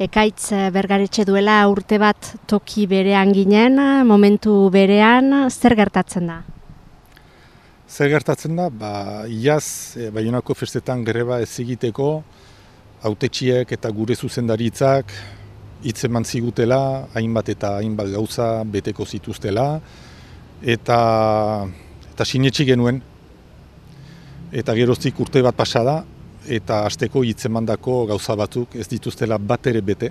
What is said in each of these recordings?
Ekaitz eh, bergaretxe duela urte bat toki berean ginen, momentu berean, zer gertatzen da? Zer gertatzen da, ba, iaz, e, Baionako festetan greba ez egiteko, autetxiek eta gure zuzendaritzak hitz eman zigutela, hainbat eta hainbat gauza beteko zituztela, eta, eta sinetxi genuen, eta geroztik urte bat pasada, eta asteko hitz emandako gauza batzuk ez dituztela bat ere bete.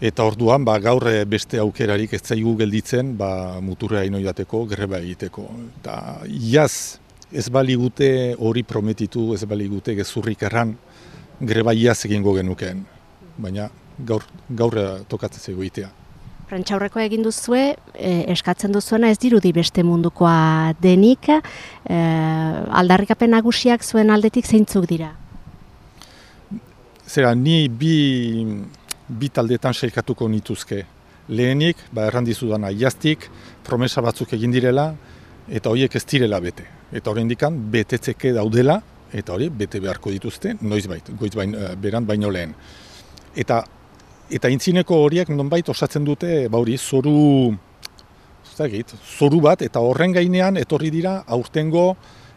Eta orduan, ba, gaur beste aukerarik ez zaigu gelditzen ba, muturra inoidateko, greba egiteko. Eta iaz ez bali gute hori prometitu, ez bali gute gezurrik erran greba iaz egingo genukeen. Baina gaur, gaur tokatzen zego itea. Prentxaurreko egin duzue, eh, eskatzen duzuena ez dirudi beste mundukoa denik, eh, aldarrikapen nagusiak zuen aldetik zeintzuk dira? Zera, ni bi, bi taldetan seikatuko nituzke. Lehenik, ba, errandizu dana, jaztik, promesa batzuk egin direla, eta horiek ez direla bete. Eta hori indikan, betetzeke daudela, eta hori, bete beharko dituzte, noiz bait, goiz bain, eh, beran baino lehen. Eta Eta intzineko horiek nonbait osatzen dute, bauri, zoru, zagit, zoru bat, eta horren gainean etorri dira aurtengo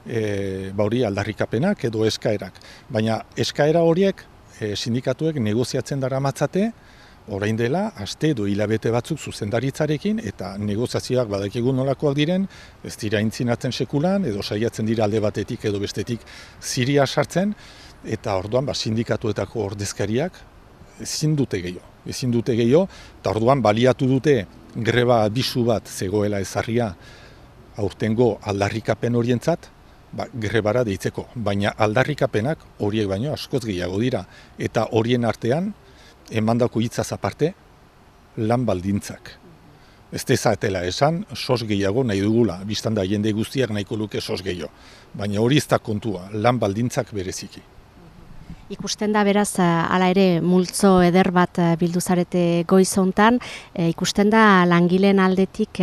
e, bauri aldarrikapenak edo eskaerak. Baina eskaera horiek e, sindikatuek negoziatzen dara matzate, orain dela, aste edo hilabete batzuk zuzendaritzarekin, eta negoziazioak badakigun nolakoak diren, ez dira intzinatzen sekulan, edo saiatzen dira alde batetik edo bestetik ziria sartzen, eta orduan ba, sindikatuetako ordezkariak ezin dute gehiago. Ezin dute gehiago, eta orduan baliatu dute greba abisu bat zegoela ezarria aurtengo aldarrikapen horientzat, ba, grebara deitzeko. Baina aldarrikapenak horiek baino askoz gehiago dira. Eta horien artean, emandako hitzaz aparte, lan baldintzak. Ez dezatela esan, sos gehiago nahi dugula, biztan da jende guztiak nahiko luke sos gehiago. Baina hori ez da kontua, lan baldintzak bereziki. Ikusten da beraz, eh, hala ere, multzo eder bat eh, bilduzarete goizontan, e, ikusten da langileen aldetik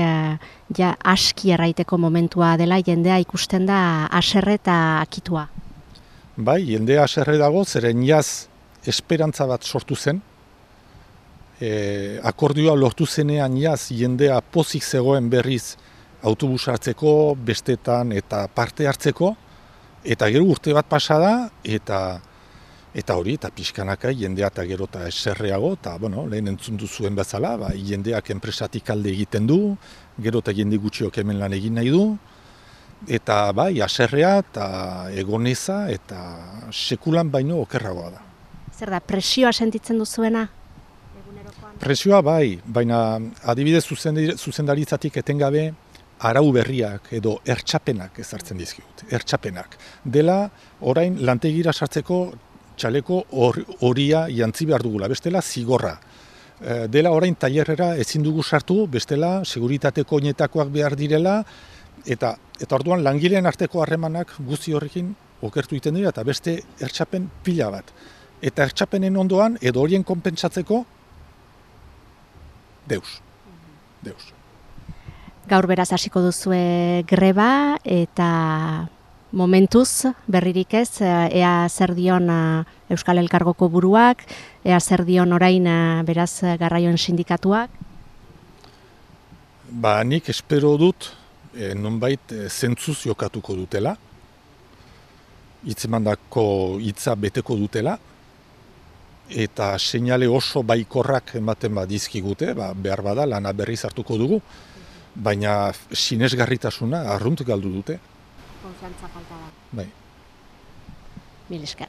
ja aski erraiteko momentua dela, jendea ikusten da aserre eta akitua. Bai, jendea aserre dago, zeren jaz esperantza bat sortu zen, e, akordioa lortu zenean jaz jendea pozik zegoen berriz autobus hartzeko, bestetan eta parte hartzeko, eta gero urte bat pasada, eta Eta hori, eta pixkanaka jendea eta gero eta eserreago, eta bueno, lehen entzun zuen bezala, ba, jendeak enpresatik alde egiten du, gero eta jende gutxiok hemen lan egin nahi du, eta bai, aserrea eta egoneza eta sekulan baino okerragoa da. Zer da, presioa sentitzen duzuena? Presioa bai, baina adibidez zuzendaritzatik etengabe arau berriak edo ertxapenak ezartzen dizkigut, ertxapenak. Dela, orain lantegira sartzeko txaleko horia or, jantzi behar dugula, bestela zigorra. E, dela orain tailerrera ezin dugu sartu, bestela seguritateko oinetakoak behar direla, eta eta orduan langileen arteko harremanak guzti horrekin okertu egiten dira, eta beste ertxapen pila bat. Eta ertxapenen ondoan, edo horien konpentsatzeko, deus. Deus. Gaur beraz hasiko duzue greba, eta momentuz berririk ez, eh, ea zer dion eh, Euskal Elkargoko buruak, ea zer dion orain eh, beraz garraioen sindikatuak? Ba, nik espero dut, e, nonbait, zentzuz jokatuko dutela, hitzemandako hitza beteko dutela, eta seinale oso baikorrak ematen badizkigute, ba, behar bada lana berri hartuko dugu, baina sinesgarritasuna arrunt galdu dute konfiantza falta da. Bai. Mil esker.